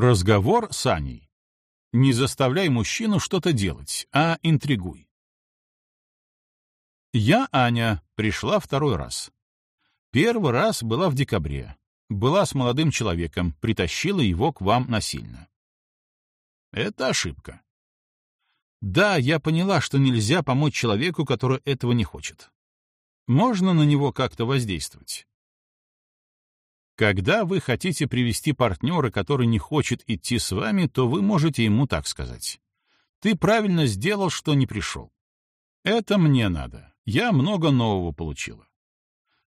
Разговор с Аней. Не заставляй мужчину что-то делать, а интригуй. Я, Аня, пришла второй раз. Первый раз была в декабре. Была с молодым человеком, притащила его к вам насильно. Это ошибка. Да, я поняла, что нельзя помочь человеку, который этого не хочет. Можно на него как-то воздействовать. Когда вы хотите привести партнера, который не хочет идти с вами, то вы можете ему так сказать. Ты правильно сделал, что не пришел. Это мне надо. Я много нового получила.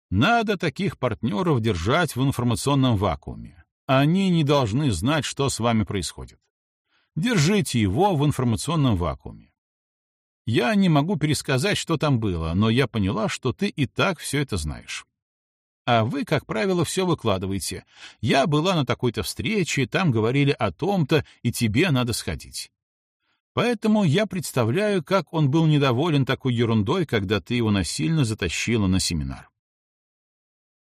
Надо таких партнеров держать в информационном вакууме. Они не должны знать, что с вами происходит. Держите его в информационном вакууме. Я не могу пересказать, что там было, но я поняла, что ты и так все это знаешь. А вы, как правило, все выкладываете. Я была на такой-то встрече, там говорили о том-то, и тебе надо сходить. Поэтому я представляю, как он был недоволен такой ерундой, когда ты его насильно затащила на семинар.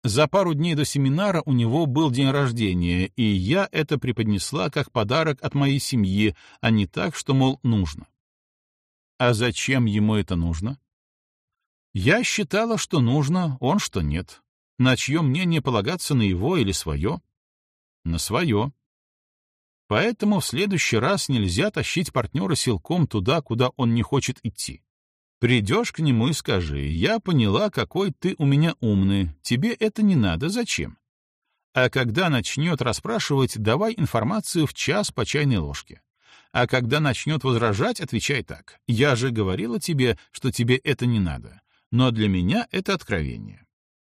За пару дней до семинара у него был день рождения, и я это преподнесла как подарок от моей семьи, а не так, что, мол, нужно. А зачем ему это нужно? Я считала, что нужно, он что нет. На чье мнение полагаться, на его или свое? На свое. Поэтому в следующий раз нельзя тащить партнера силком туда, куда он не хочет идти. Придешь к нему и скажи, я поняла, какой ты у меня умный, тебе это не надо, зачем? А когда начнет расспрашивать, давай информацию в час по чайной ложке. А когда начнет возражать, отвечай так. Я же говорила тебе, что тебе это не надо. Но для меня это откровение.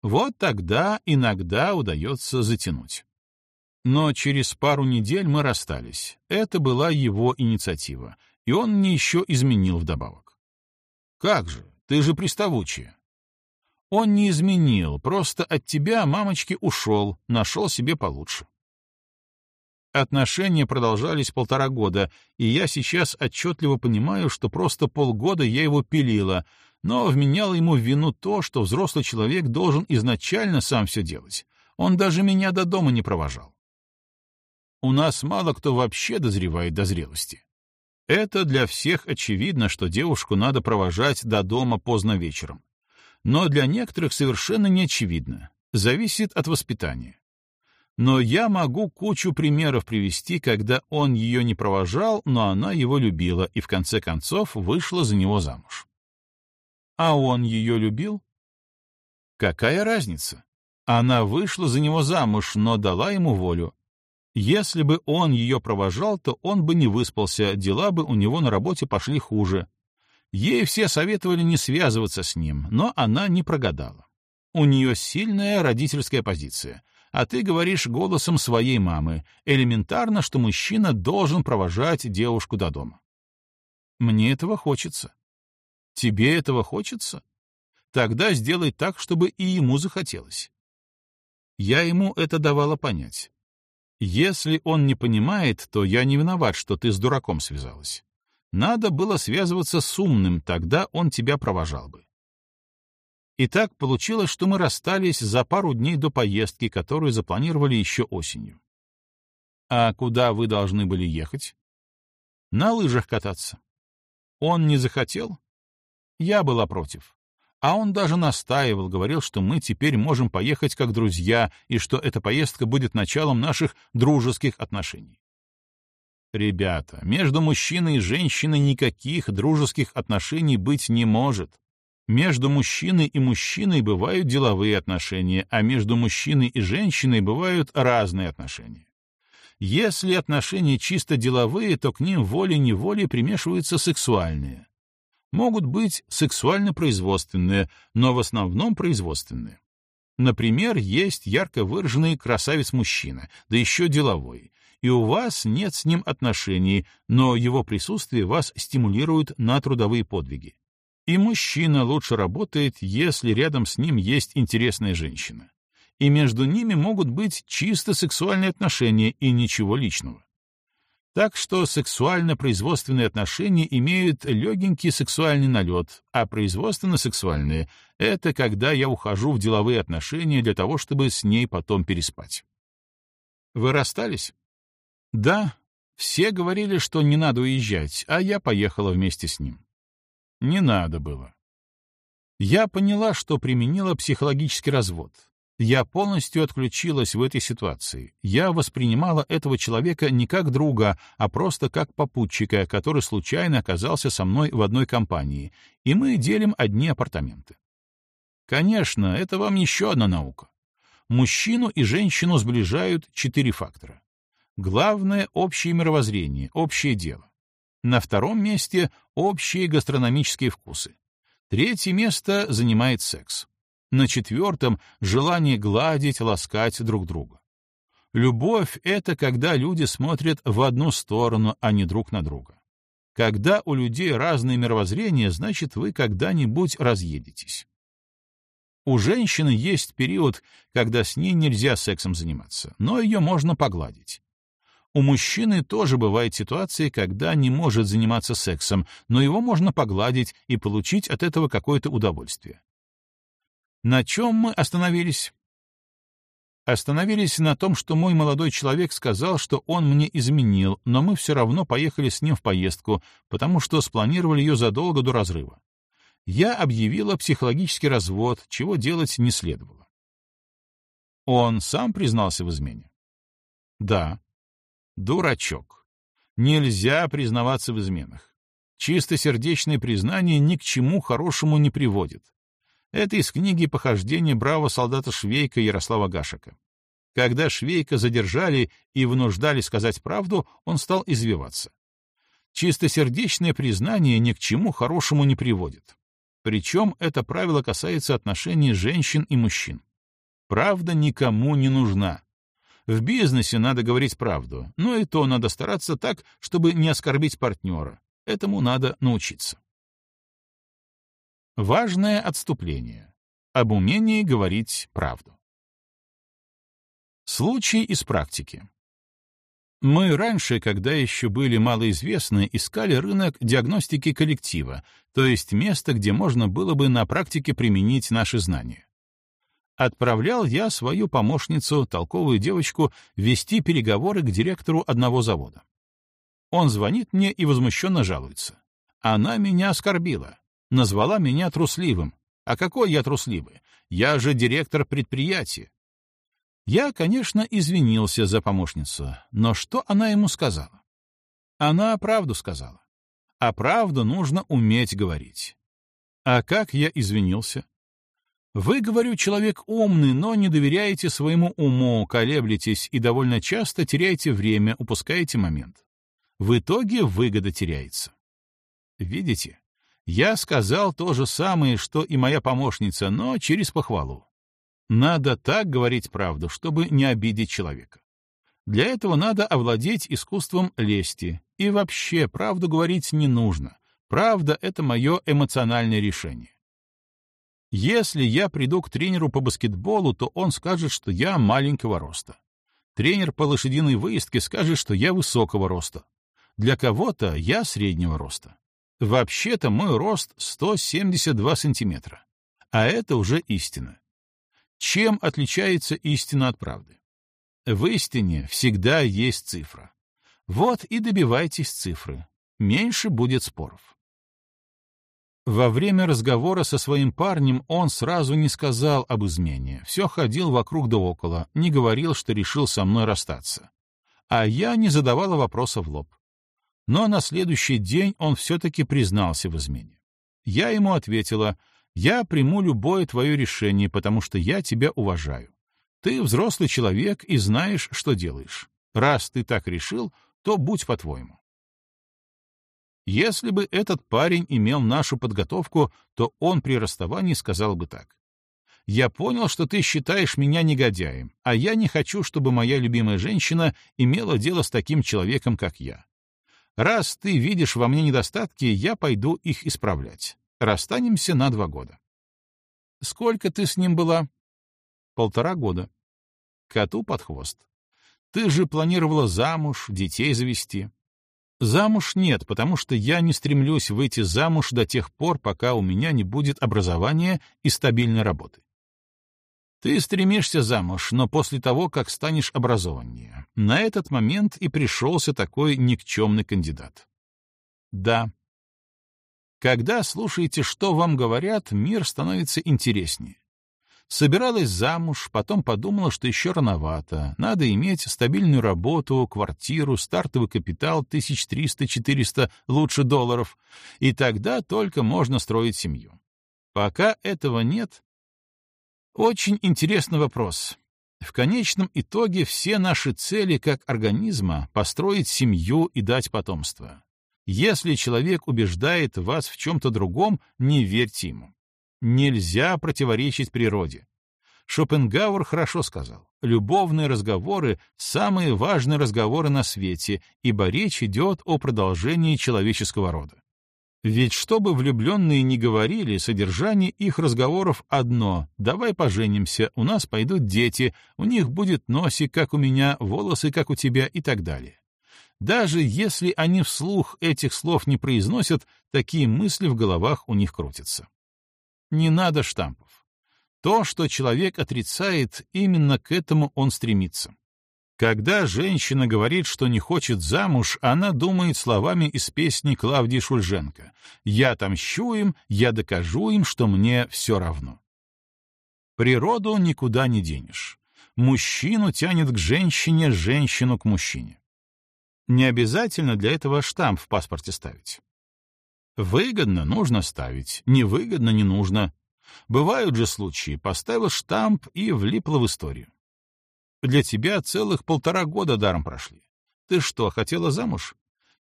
Вот тогда иногда удается затянуть. Но через пару недель мы расстались. Это была его инициатива, и он мне еще изменил вдобавок. «Как же, ты же приставучая». Он не изменил, просто от тебя, мамочки, ушел, нашел себе получше. Отношения продолжались полтора года, и я сейчас отчетливо понимаю, что просто полгода я его пилила, но вменял ему в вину то, что взрослый человек должен изначально сам все делать. Он даже меня до дома не провожал. У нас мало кто вообще дозревает до зрелости. Это для всех очевидно, что девушку надо провожать до дома поздно вечером. Но для некоторых совершенно не очевидно. Зависит от воспитания. Но я могу кучу примеров привести, когда он ее не провожал, но она его любила и в конце концов вышла за него замуж. А он ее любил? Какая разница? Она вышла за него замуж, но дала ему волю. Если бы он ее провожал, то он бы не выспался, дела бы у него на работе пошли хуже. Ей все советовали не связываться с ним, но она не прогадала. У нее сильная родительская позиция, а ты говоришь голосом своей мамы, элементарно, что мужчина должен провожать девушку до дома. Мне этого хочется. Тебе этого хочется? Тогда сделай так, чтобы и ему захотелось. Я ему это давала понять. Если он не понимает, то я не виноват, что ты с дураком связалась. Надо было связываться с умным, тогда он тебя провожал бы. И так получилось, что мы расстались за пару дней до поездки, которую запланировали еще осенью. А куда вы должны были ехать? На лыжах кататься. Он не захотел? Я была против. А он даже настаивал, говорил, что мы теперь можем поехать как друзья и что эта поездка будет началом наших дружеских отношений. Ребята, между мужчиной и женщиной никаких дружеских отношений быть не может. Между мужчиной и мужчиной бывают деловые отношения, а между мужчиной и женщиной бывают разные отношения. Если отношения чисто деловые, то к ним волей-неволей примешиваются сексуальные могут быть сексуально-производственные, но в основном производственные. Например, есть ярко выраженный красавец-мужчина, да еще деловой, и у вас нет с ним отношений, но его присутствие вас стимулирует на трудовые подвиги. И мужчина лучше работает, если рядом с ним есть интересная женщина. И между ними могут быть чисто сексуальные отношения и ничего личного. Так что сексуально-производственные отношения имеют легенький сексуальный налет, а производственно-сексуальные — это когда я ухожу в деловые отношения для того, чтобы с ней потом переспать. Вы расстались? Да, все говорили, что не надо уезжать, а я поехала вместе с ним. Не надо было. Я поняла, что применила психологический развод. Я полностью отключилась в этой ситуации. Я воспринимала этого человека не как друга, а просто как попутчика, который случайно оказался со мной в одной компании, и мы делим одни апартаменты. Конечно, это вам еще одна наука. Мужчину и женщину сближают четыре фактора. Главное — общее мировоззрение, общее дело. На втором месте — общие гастрономические вкусы. Третье место занимает секс. На четвертом — желание гладить, ласкать друг друга. Любовь — это когда люди смотрят в одну сторону, а не друг на друга. Когда у людей разные мировоззрения, значит, вы когда-нибудь разъедетесь. У женщины есть период, когда с ней нельзя сексом заниматься, но ее можно погладить. У мужчины тоже бывают ситуации, когда не может заниматься сексом, но его можно погладить и получить от этого какое-то удовольствие. На чем мы остановились? Остановились на том, что мой молодой человек сказал, что он мне изменил, но мы все равно поехали с ним в поездку, потому что спланировали ее задолго до разрыва. Я объявила психологический развод, чего делать не следовало. Он сам признался в измене? Да. Дурачок. Нельзя признаваться в изменах. Чистосердечное признание ни к чему хорошему не приводит. Это из книги «Похождение бравого солдата Швейка» Ярослава Гашика. Когда Швейка задержали и вынуждали сказать правду, он стал извиваться. Чистосердечное признание ни к чему хорошему не приводит. Причем это правило касается отношений женщин и мужчин. Правда никому не нужна. В бизнесе надо говорить правду, но и то надо стараться так, чтобы не оскорбить партнера. Этому надо научиться. Важное отступление. Об умении говорить правду. Случай из практики. Мы раньше, когда еще были малоизвестны, искали рынок диагностики коллектива, то есть место, где можно было бы на практике применить наши знания отправлял я свою помощницу, толковую девочку, вести переговоры к директору одного завода. Он звонит мне и возмущенно жалуется. Она меня оскорбила, назвала меня трусливым. А какой я трусливый? Я же директор предприятия. Я, конечно, извинился за помощницу, но что она ему сказала? Она правду сказала. А правду нужно уметь говорить. А как я извинился? Вы, говорю, человек умный, но не доверяете своему уму, колеблетесь и довольно часто теряете время, упускаете момент. В итоге выгода теряется. Видите? Я сказал то же самое, что и моя помощница, но через похвалу. Надо так говорить правду, чтобы не обидеть человека. Для этого надо овладеть искусством лести. И вообще, правду говорить не нужно. Правда — это мое эмоциональное решение. Если я приду к тренеру по баскетболу, то он скажет, что я маленького роста. Тренер по лошадиной выездке скажет, что я высокого роста. Для кого-то я среднего роста. Вообще-то мой рост 172 сантиметра. А это уже истина. Чем отличается истина от правды? В истине всегда есть цифра. Вот и добивайтесь цифры. Меньше будет споров. Во время разговора со своим парнем он сразу не сказал об измене, все ходил вокруг да около, не говорил, что решил со мной расстаться. А я не задавала вопроса в лоб. Но на следующий день он все-таки признался в измене. Я ему ответила, «Я приму любое твое решение, потому что я тебя уважаю. Ты взрослый человек и знаешь, что делаешь. Раз ты так решил, то будь по-твоему». Если бы этот парень имел нашу подготовку, то он при расставании сказал бы так. «Я понял, что ты считаешь меня негодяем, а я не хочу, чтобы моя любимая женщина имела дело с таким человеком, как я. Раз ты видишь во мне недостатки, я пойду их исправлять. Расстанемся на два года». «Сколько ты с ним была?» «Полтора года». «Коту под хвост. Ты же планировала замуж, детей завести». Замуж нет, потому что я не стремлюсь выйти замуж до тех пор, пока у меня не будет образования и стабильной работы. Ты стремишься замуж, но после того, как станешь образованнее. На этот момент и пришелся такой никчемный кандидат. Да. Когда слушаете, что вам говорят, мир становится интереснее. Собиралась замуж, потом подумала, что еще рановато. Надо иметь стабильную работу, квартиру, стартовый капитал 1300-400, лучше долларов. И тогда только можно строить семью. Пока этого нет, очень интересный вопрос. В конечном итоге все наши цели как организма — построить семью и дать потомство. Если человек убеждает вас в чем-то другом, не верьте ему. Нельзя противоречить природе. Шопенгауэр хорошо сказал, любовные разговоры — самые важные разговоры на свете, ибо речь идет о продолжении человеческого рода. Ведь что бы влюбленные ни говорили, содержание их разговоров одно — «давай поженимся, у нас пойдут дети, у них будет носик, как у меня, волосы, как у тебя» и так далее. Даже если они вслух этих слов не произносят, такие мысли в головах у них крутятся. Не надо штампов. То, что человек отрицает, именно к этому он стремится. Когда женщина говорит, что не хочет замуж, она думает словами из песни Клавдии Шульженко «Я отомщу им, я докажу им, что мне все равно». Природу никуда не денешь. Мужчину тянет к женщине, женщину к мужчине. Не обязательно для этого штамп в паспорте ставить. Выгодно нужно ставить, невыгодно не нужно. Бывают же случаи, поставил штамп и влипло в историю. Для тебя целых полтора года даром прошли. Ты что, хотела замуж?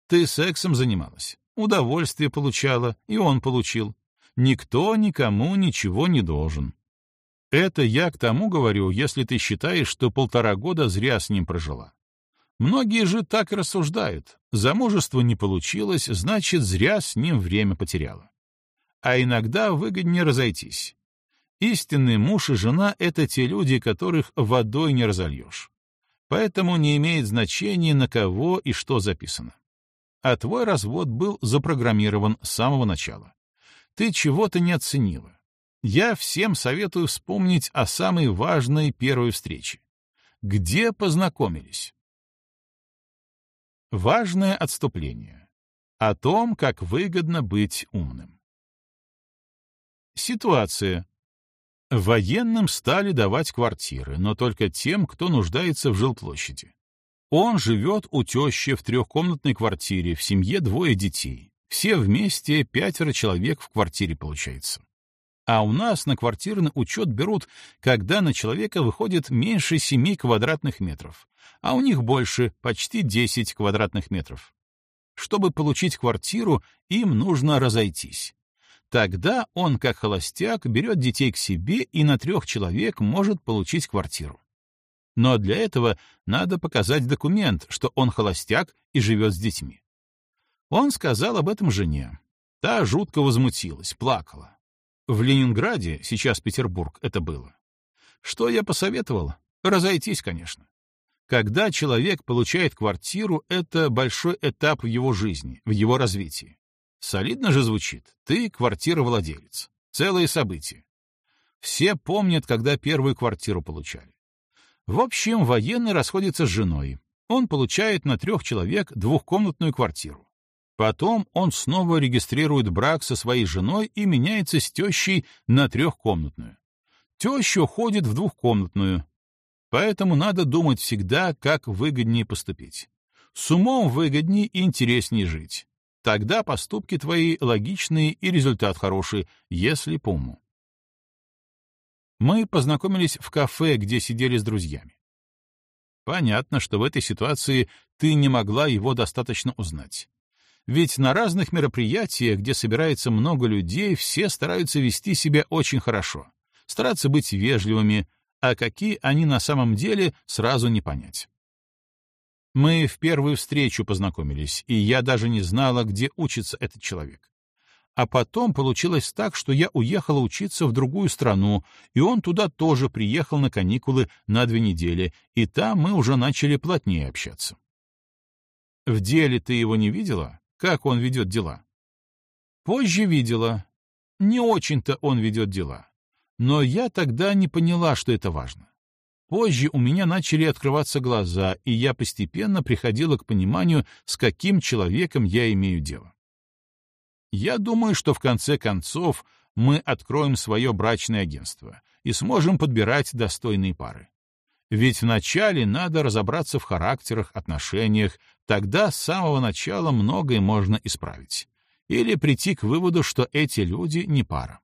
Ты сексом занималась, удовольствие получала, и он получил. Никто никому ничего не должен. Это я к тому говорю, если ты считаешь, что полтора года зря с ним прожила. Многие же так рассуждают. Замужество не получилось, значит, зря с ним время потеряла. А иногда выгоднее разойтись. Истинный муж и жена — это те люди, которых водой не разольешь. Поэтому не имеет значения, на кого и что записано. А твой развод был запрограммирован с самого начала. Ты чего-то не оценила. Я всем советую вспомнить о самой важной первой встрече. Где познакомились? Важное отступление. О том, как выгодно быть умным. Ситуация. Военным стали давать квартиры, но только тем, кто нуждается в жилплощади. Он живет у тещи в трехкомнатной квартире, в семье двое детей. Все вместе пятеро человек в квартире получается. А у нас на квартирный учет берут, когда на человека выходит меньше 7 квадратных метров, а у них больше, почти 10 квадратных метров. Чтобы получить квартиру, им нужно разойтись. Тогда он, как холостяк, берет детей к себе и на трех человек может получить квартиру. Но для этого надо показать документ, что он холостяк и живет с детьми. Он сказал об этом жене. Та жутко возмутилась, плакала. В Ленинграде, сейчас Петербург, это было. Что я посоветовал? Разойтись, конечно. Когда человек получает квартиру, это большой этап в его жизни, в его развитии. Солидно же звучит. Ты квартировладелец. Целое событие. Все помнят, когда первую квартиру получали. В общем, военный расходится с женой. Он получает на трех человек двухкомнатную квартиру. Потом он снова регистрирует брак со своей женой и меняется с тещей на трехкомнатную. Теща уходит в двухкомнатную. Поэтому надо думать всегда, как выгоднее поступить. С умом выгоднее и интереснее жить. Тогда поступки твои логичные и результат хороший, если по уму. Мы познакомились в кафе, где сидели с друзьями. Понятно, что в этой ситуации ты не могла его достаточно узнать. Ведь на разных мероприятиях, где собирается много людей, все стараются вести себя очень хорошо, стараться быть вежливыми, а какие они на самом деле, сразу не понять. Мы в первую встречу познакомились, и я даже не знала, где учится этот человек. А потом получилось так, что я уехала учиться в другую страну, и он туда тоже приехал на каникулы на две недели, и там мы уже начали плотнее общаться. В деле ты его не видела? Как он ведет дела? Позже видела. Не очень-то он ведет дела. Но я тогда не поняла, что это важно. Позже у меня начали открываться глаза, и я постепенно приходила к пониманию, с каким человеком я имею дело. Я думаю, что в конце концов мы откроем свое брачное агентство и сможем подбирать достойные пары. Ведь вначале надо разобраться в характерах, отношениях, тогда с самого начала многое можно исправить. Или прийти к выводу, что эти люди не пара.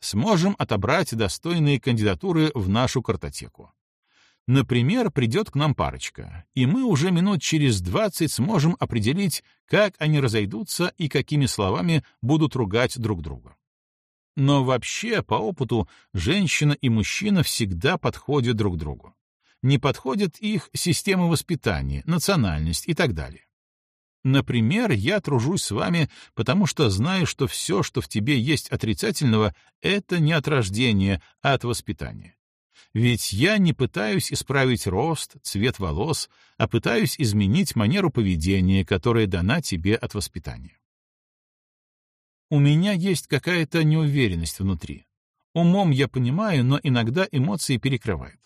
Сможем отобрать достойные кандидатуры в нашу картотеку. Например, придет к нам парочка, и мы уже минут через двадцать сможем определить, как они разойдутся и какими словами будут ругать друг друга. Но вообще, по опыту, женщина и мужчина всегда подходят друг другу. Не подходит их система воспитания, национальность и так далее. Например, я тружусь с вами, потому что знаю, что все, что в тебе есть отрицательного, это не от рождения, а от воспитания. Ведь я не пытаюсь исправить рост, цвет волос, а пытаюсь изменить манеру поведения, которая дана тебе от воспитания. У меня есть какая-то неуверенность внутри. Умом я понимаю, но иногда эмоции перекрывают.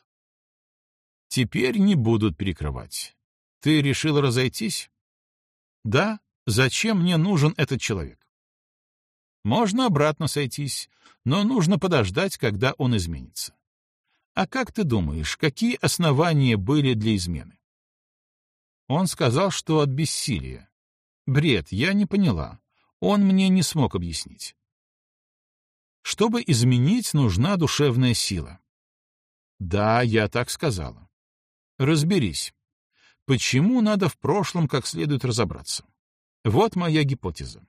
Теперь не будут перекрывать. Ты решил разойтись? Да. Зачем мне нужен этот человек? Можно обратно сойтись, но нужно подождать, когда он изменится. А как ты думаешь, какие основания были для измены? Он сказал, что от бессилия. Бред, я не поняла. Он мне не смог объяснить. Чтобы изменить, нужна душевная сила. Да, я так сказала. Разберись. Почему надо в прошлом как следует разобраться? Вот моя гипотеза.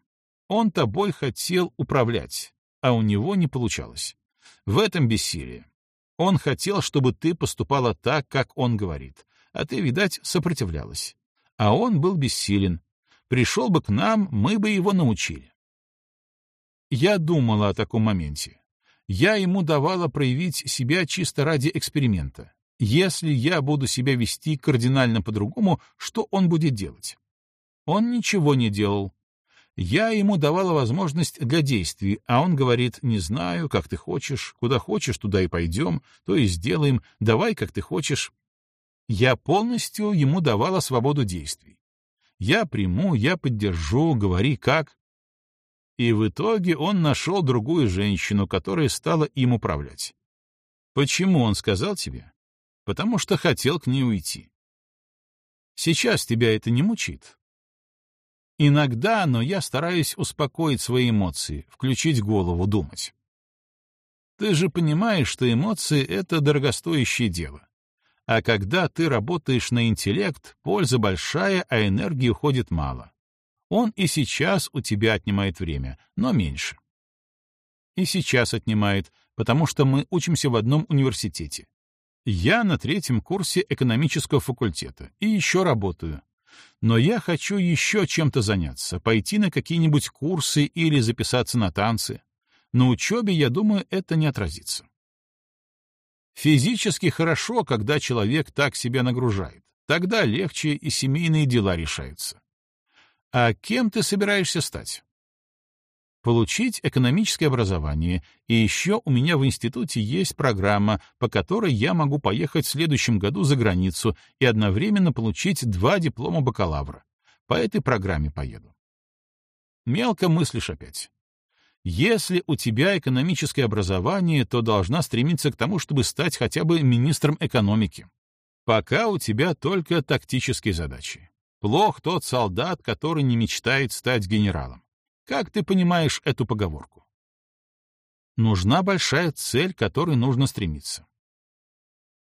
Он тобой хотел управлять, а у него не получалось. В этом бессилие. Он хотел, чтобы ты поступала так, как он говорит, а ты, видать, сопротивлялась. А он был бессилен. Пришел бы к нам, мы бы его научили. Я думала о таком моменте. Я ему давала проявить себя чисто ради эксперимента. Если я буду себя вести кардинально по-другому, что он будет делать? Он ничего не делал, я ему давала возможность для действий, а он говорит, не знаю, как ты хочешь, куда хочешь, туда и пойдем, то и сделаем, давай, как ты хочешь. Я полностью ему давала свободу действий. Я приму, я поддержу, говори как. И в итоге он нашел другую женщину, которая стала им управлять. Почему он сказал тебе? Потому что хотел к ней уйти. Сейчас тебя это не мучит, Иногда, но я стараюсь успокоить свои эмоции, включить голову, думать. Ты же понимаешь, что эмоции — это дорогостоящее дело. А когда ты работаешь на интеллект, польза большая, а энергии уходит мало. Он и сейчас у тебя отнимает время, но меньше. И сейчас отнимает, потому что мы учимся в одном университете. Я на третьем курсе экономического факультета и еще работаю, но я хочу еще чем-то заняться, пойти на какие-нибудь курсы или записаться на танцы. На учебе, я думаю, это не отразится. Физически хорошо, когда человек так себя нагружает. Тогда легче и семейные дела решаются. А кем ты собираешься стать? Получить экономическое образование, и еще у меня в институте есть программа, по которой я могу поехать в следующем году за границу и одновременно получить два диплома бакалавра. По этой программе поеду. Мелко мыслишь опять. Если у тебя экономическое образование, то должна стремиться к тому, чтобы стать хотя бы министром экономики. Пока у тебя только тактические задачи. Плох тот солдат, который не мечтает стать генералом. Как ты понимаешь эту поговорку? Нужна большая цель, к которой нужно стремиться.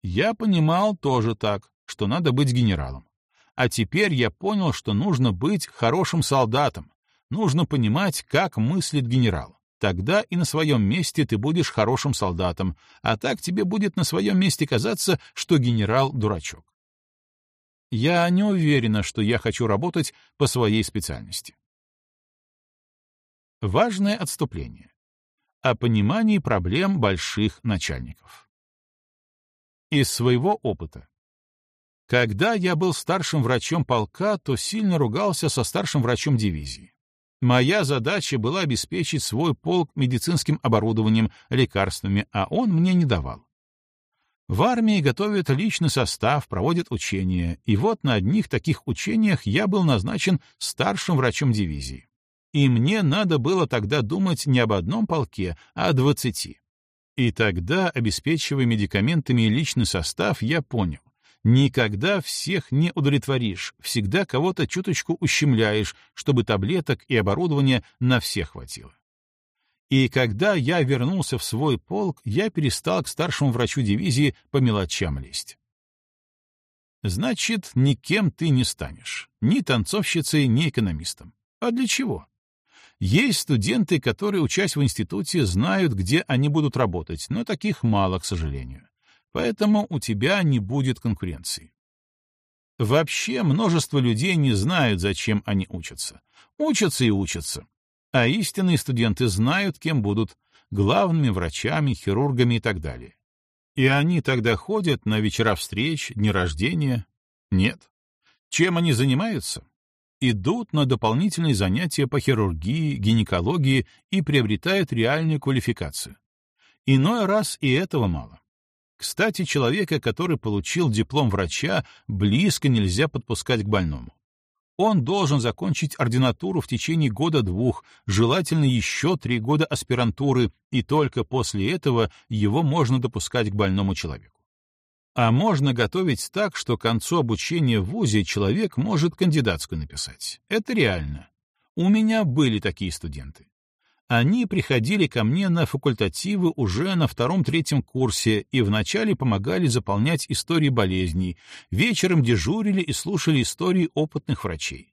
Я понимал тоже так, что надо быть генералом. А теперь я понял, что нужно быть хорошим солдатом, нужно понимать, как мыслит генерал. Тогда и на своем месте ты будешь хорошим солдатом, а так тебе будет на своем месте казаться, что генерал — дурачок. Я не уверена, что я хочу работать по своей специальности. Важное отступление. О понимании проблем больших начальников. Из своего опыта. Когда я был старшим врачом полка, то сильно ругался со старшим врачом дивизии. Моя задача была обеспечить свой полк медицинским оборудованием, лекарствами, а он мне не давал. В армии готовят личный состав, проводят учения, и вот на одних таких учениях я был назначен старшим врачом дивизии. И мне надо было тогда думать не об одном полке, а о двадцати. И тогда, обеспечивая медикаментами личный состав, я понял, никогда всех не удовлетворишь, всегда кого-то чуточку ущемляешь, чтобы таблеток и оборудования на всех хватило. И когда я вернулся в свой полк, я перестал к старшему врачу дивизии по мелочам лезть. Значит, никем ты не станешь. Ни танцовщицей, ни экономистом. А для чего? Есть студенты, которые, учась в институте, знают, где они будут работать, но таких мало, к сожалению. Поэтому у тебя не будет конкуренции. Вообще, множество людей не знают, зачем они учатся. Учатся и учатся. А истинные студенты знают, кем будут — главными врачами, хирургами и так далее. И они тогда ходят на вечера встреч, дни рождения? Нет. Чем они занимаются? Идут на дополнительные занятия по хирургии, гинекологии и приобретают реальную квалификацию. Иной раз и этого мало. Кстати, человека, который получил диплом врача, близко нельзя подпускать к больному он должен закончить ординатуру в течение года-двух, желательно еще три года аспирантуры, и только после этого его можно допускать к больному человеку. А можно готовить так, что к концу обучения в ВУЗе человек может кандидатскую написать. Это реально. У меня были такие студенты. Они приходили ко мне на факультативы уже на втором-третьем курсе и вначале помогали заполнять истории болезней, вечером дежурили и слушали истории опытных врачей.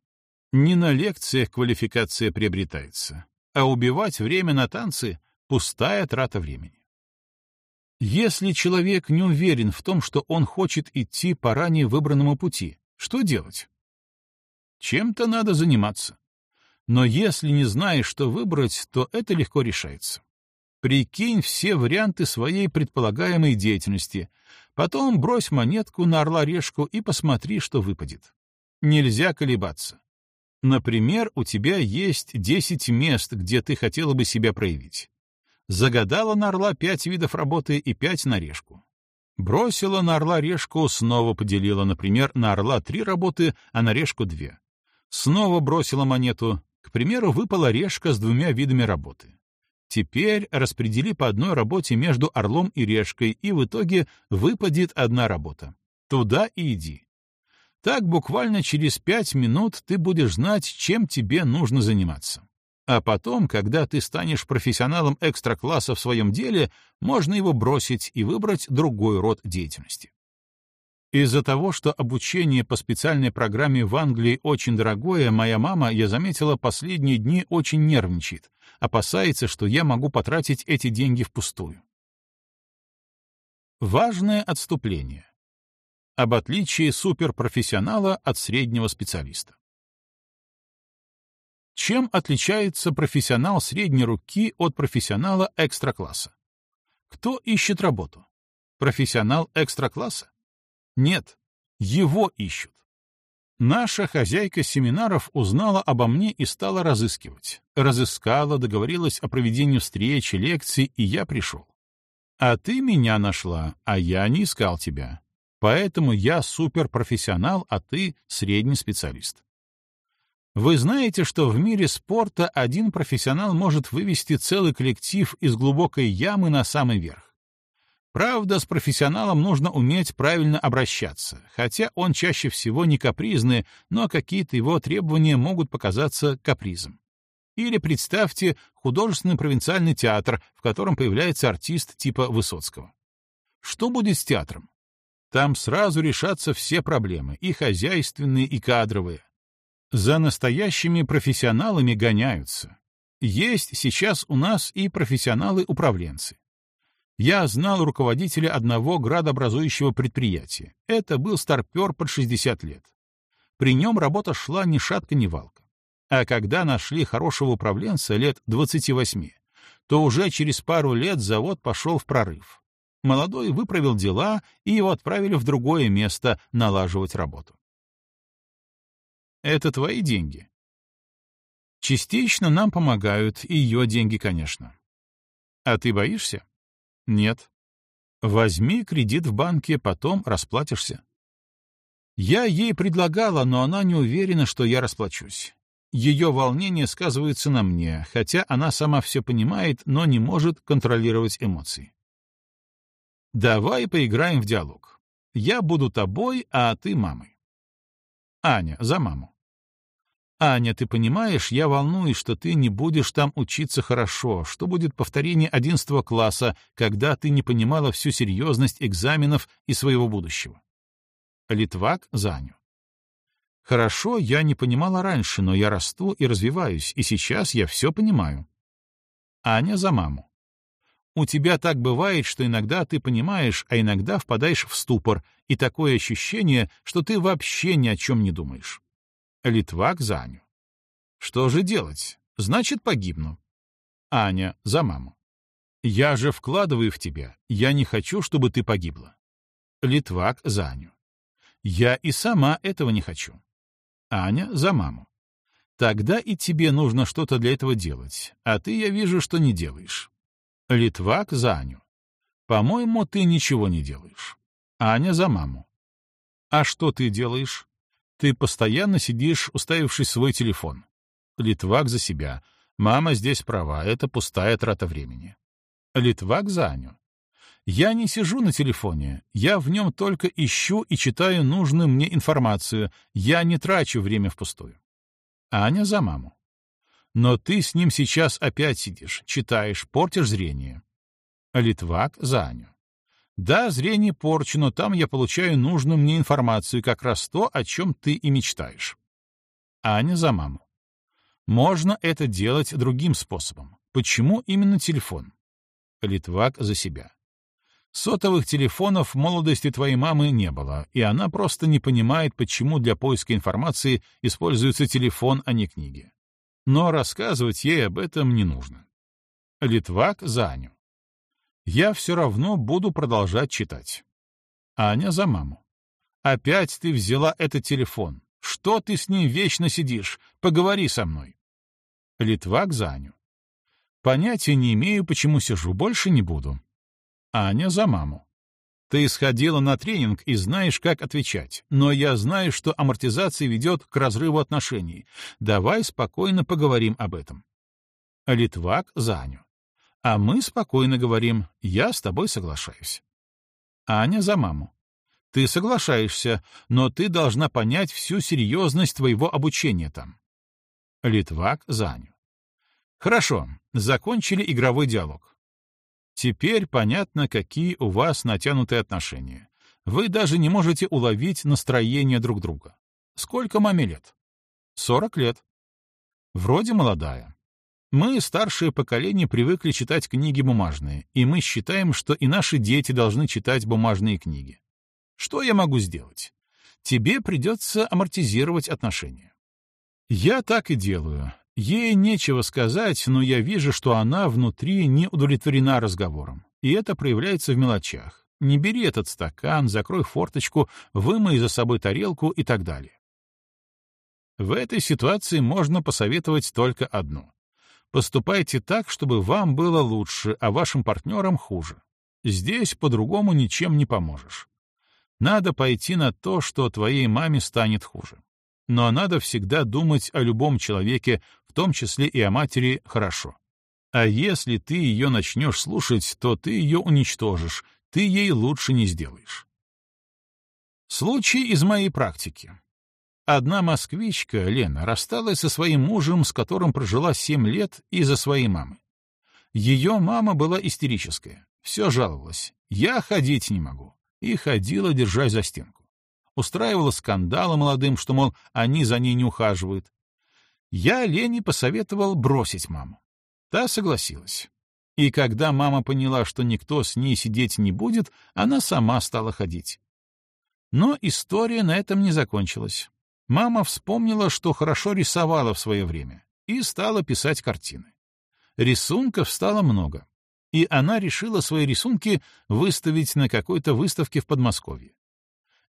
Не на лекциях квалификация приобретается, а убивать время на танцы — пустая трата времени. Если человек не уверен в том, что он хочет идти по ранее выбранному пути, что делать? Чем-то надо заниматься. Но если не знаешь, что выбрать, то это легко решается. Прикинь все варианты своей предполагаемой деятельности, потом брось монетку на орла-решку и посмотри, что выпадет. Нельзя колебаться. Например, у тебя есть 10 мест, где ты хотела бы себя проявить. Загадала на орла пять видов работы и пять на решку. Бросила на орла решку, снова поделила, например, на орла три работы, а на решку две. Снова бросила монету, к примеру, выпала решка с двумя видами работы. Теперь распредели по одной работе между орлом и решкой, и в итоге выпадет одна работа. Туда и иди. Так буквально через пять минут ты будешь знать, чем тебе нужно заниматься. А потом, когда ты станешь профессионалом экстра-класса в своем деле, можно его бросить и выбрать другой род деятельности. Из-за того, что обучение по специальной программе в Англии очень дорогое, моя мама, я заметила, последние дни очень нервничает, опасается, что я могу потратить эти деньги впустую. Важное отступление. Об отличии суперпрофессионала от среднего специалиста. Чем отличается профессионал средней руки от профессионала экстра-класса? Кто ищет работу? Профессионал экстра-класса? Нет, его ищут. Наша хозяйка семинаров узнала обо мне и стала разыскивать. Разыскала, договорилась о проведении встречи, лекций, и я пришел. А ты меня нашла, а я не искал тебя. Поэтому я суперпрофессионал, а ты средний специалист. Вы знаете, что в мире спорта один профессионал может вывести целый коллектив из глубокой ямы на самый верх. Правда, с профессионалом нужно уметь правильно обращаться, хотя он чаще всего не капризный, но какие-то его требования могут показаться капризом. Или представьте художественный провинциальный театр, в котором появляется артист типа Высоцкого. Что будет с театром? Там сразу решатся все проблемы, и хозяйственные, и кадровые. За настоящими профессионалами гоняются. Есть сейчас у нас и профессионалы-управленцы. Я знал руководителя одного градообразующего предприятия. Это был старпер под 60 лет. При нем работа шла ни шатка, ни валка. А когда нашли хорошего управленца лет 28, то уже через пару лет завод пошел в прорыв. Молодой выправил дела, и его отправили в другое место налаживать работу. Это твои деньги? Частично нам помогают, ее деньги, конечно. А ты боишься? Нет. Возьми кредит в банке, потом расплатишься. Я ей предлагала, но она не уверена, что я расплачусь. Ее волнение сказывается на мне, хотя она сама все понимает, но не может контролировать эмоции. Давай поиграем в диалог. Я буду тобой, а ты мамой. Аня, за маму. Аня, ты понимаешь, я волнуюсь, что ты не будешь там учиться хорошо, что будет повторение одиннадцатого класса, когда ты не понимала всю серьезность экзаменов и своего будущего. Литвак за Аню. Хорошо, я не понимала раньше, но я расту и развиваюсь, и сейчас я все понимаю. Аня за маму. У тебя так бывает, что иногда ты понимаешь, а иногда впадаешь в ступор, и такое ощущение, что ты вообще ни о чем не думаешь. Литвак за Аню. Что же делать? Значит, погибну. Аня за маму. Я же вкладываю в тебя. Я не хочу, чтобы ты погибла. Литвак за Аню. Я и сама этого не хочу. Аня за маму. Тогда и тебе нужно что-то для этого делать, а ты, я вижу, что не делаешь. Литвак за Аню. По-моему, ты ничего не делаешь. Аня за маму. А что ты делаешь? Ты постоянно сидишь, уставившись в свой телефон. Литвак за себя. Мама здесь права, это пустая трата времени. Литвак за Аню. Я не сижу на телефоне, я в нем только ищу и читаю нужную мне информацию, я не трачу время впустую. Аня за маму. Но ты с ним сейчас опять сидишь, читаешь, портишь зрение. Литвак за Аню. Да, зрение порчено, там я получаю нужную мне информацию, как раз то, о чем ты и мечтаешь. Аня за маму. Можно это делать другим способом. Почему именно телефон? Литвак за себя. Сотовых телефонов в молодости твоей мамы не было, и она просто не понимает, почему для поиска информации используется телефон, а не книги. Но рассказывать ей об этом не нужно. Литвак за Аню. Я все равно буду продолжать читать. Аня за маму. Опять ты взяла этот телефон. Что ты с ним вечно сидишь? Поговори со мной. Литвак за Аню. Понятия не имею, почему сижу, больше не буду. Аня за маму. Ты сходила на тренинг и знаешь, как отвечать, но я знаю, что амортизация ведет к разрыву отношений. Давай спокойно поговорим об этом. Литвак за Аню. А мы спокойно говорим, я с тобой соглашаюсь. Аня за маму. Ты соглашаешься, но ты должна понять всю серьезность твоего обучения там. Литвак за Аню. Хорошо, закончили игровой диалог. Теперь понятно, какие у вас натянутые отношения. Вы даже не можете уловить настроение друг друга. Сколько маме лет? Сорок лет. Вроде молодая. Мы, старшее поколение, привыкли читать книги бумажные, и мы считаем, что и наши дети должны читать бумажные книги. Что я могу сделать? Тебе придется амортизировать отношения. Я так и делаю. Ей нечего сказать, но я вижу, что она внутри не удовлетворена разговором. И это проявляется в мелочах. Не бери этот стакан, закрой форточку, вымой за собой тарелку и так далее. В этой ситуации можно посоветовать только одно. Поступайте так, чтобы вам было лучше, а вашим партнерам хуже. Здесь по-другому ничем не поможешь. Надо пойти на то, что твоей маме станет хуже. Но надо всегда думать о любом человеке, в том числе и о матери, хорошо. А если ты ее начнешь слушать, то ты ее уничтожишь, ты ей лучше не сделаешь. Случай из моей практики. Одна москвичка, Лена, рассталась со своим мужем, с которым прожила семь лет, из-за своей мамы. Ее мама была истерическая, все жаловалась. «Я ходить не могу». И ходила, держась за стенку. Устраивала скандалы молодым, что, мол, они за ней не ухаживают. Я Лене посоветовал бросить маму. Та согласилась. И когда мама поняла, что никто с ней сидеть не будет, она сама стала ходить. Но история на этом не закончилась. Мама вспомнила, что хорошо рисовала в свое время, и стала писать картины. Рисунков стало много, и она решила свои рисунки выставить на какой-то выставке в Подмосковье.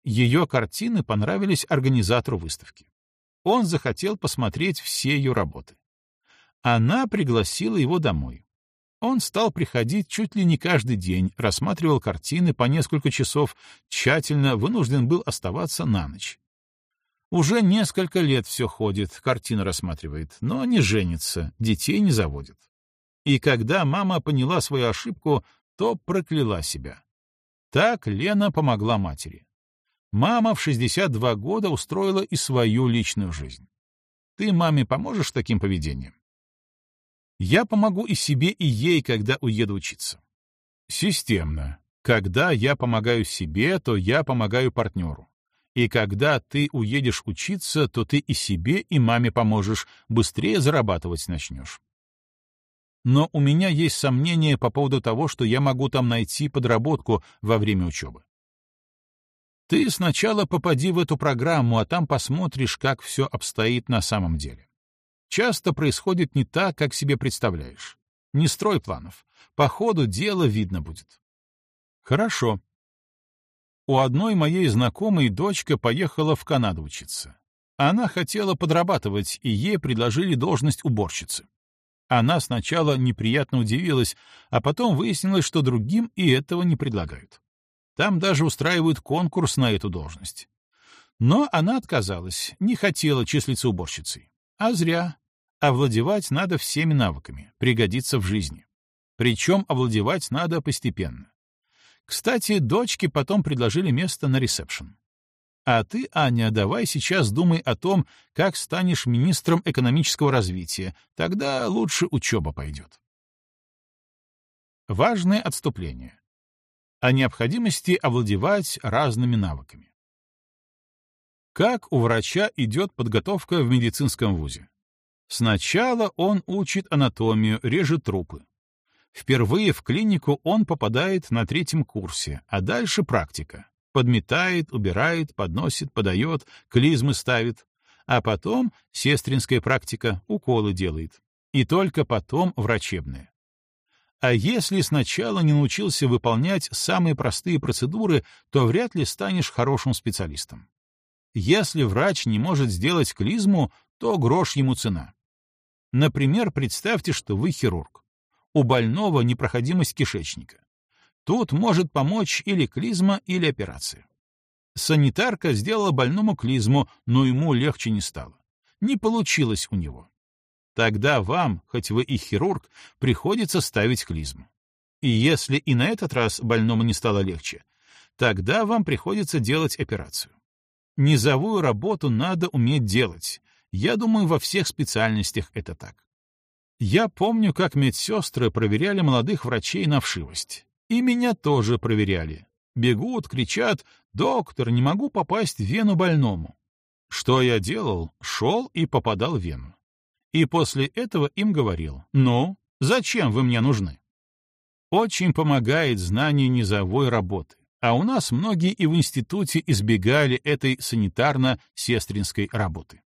Ее картины понравились организатору выставки он захотел посмотреть все ее работы. Она пригласила его домой. Он стал приходить чуть ли не каждый день, рассматривал картины по несколько часов, тщательно вынужден был оставаться на ночь. Уже несколько лет все ходит, картины рассматривает, но не женится, детей не заводит. И когда мама поняла свою ошибку, то прокляла себя. Так Лена помогла матери. Мама в 62 года устроила и свою личную жизнь. Ты маме поможешь таким поведением? Я помогу и себе, и ей, когда уеду учиться. Системно. Когда я помогаю себе, то я помогаю партнеру. И когда ты уедешь учиться, то ты и себе, и маме поможешь, быстрее зарабатывать начнешь. Но у меня есть сомнения по поводу того, что я могу там найти подработку во время учебы. Ты сначала попади в эту программу, а там посмотришь, как все обстоит на самом деле. Часто происходит не так, как себе представляешь. Не строй планов. По ходу дела видно будет. Хорошо. У одной моей знакомой дочка поехала в Канаду учиться. Она хотела подрабатывать, и ей предложили должность уборщицы. Она сначала неприятно удивилась, а потом выяснилось, что другим и этого не предлагают. Там даже устраивают конкурс на эту должность. Но она отказалась, не хотела числиться уборщицей. А зря. Овладевать надо всеми навыками, пригодится в жизни. Причем овладевать надо постепенно. Кстати, дочке потом предложили место на ресепшн. А ты, Аня, давай сейчас думай о том, как станешь министром экономического развития, тогда лучше учеба пойдет. Важное отступление о необходимости овладевать разными навыками. Как у врача идет подготовка в медицинском вузе? Сначала он учит анатомию, режет трупы. Впервые в клинику он попадает на третьем курсе, а дальше практика. Подметает, убирает, подносит, подает, клизмы ставит. А потом сестринская практика, уколы делает. И только потом врачебная. А если сначала не научился выполнять самые простые процедуры, то вряд ли станешь хорошим специалистом. Если врач не может сделать клизму, то грош ему цена. Например, представьте, что вы хирург. У больного непроходимость кишечника. Тут может помочь или клизма, или операция. Санитарка сделала больному клизму, но ему легче не стало. Не получилось у него. Тогда вам, хоть вы и хирург, приходится ставить клизму. И если и на этот раз больному не стало легче, тогда вам приходится делать операцию. Низовую работу надо уметь делать. Я думаю, во всех специальностях это так. Я помню, как медсестры проверяли молодых врачей на вшивость. И меня тоже проверяли. Бегут, кричат, «Доктор, не могу попасть в вену больному». Что я делал? Шел и попадал в вену и после этого им говорил «Ну, зачем вы мне нужны?» Очень помогает знание низовой работы, а у нас многие и в институте избегали этой санитарно-сестринской работы.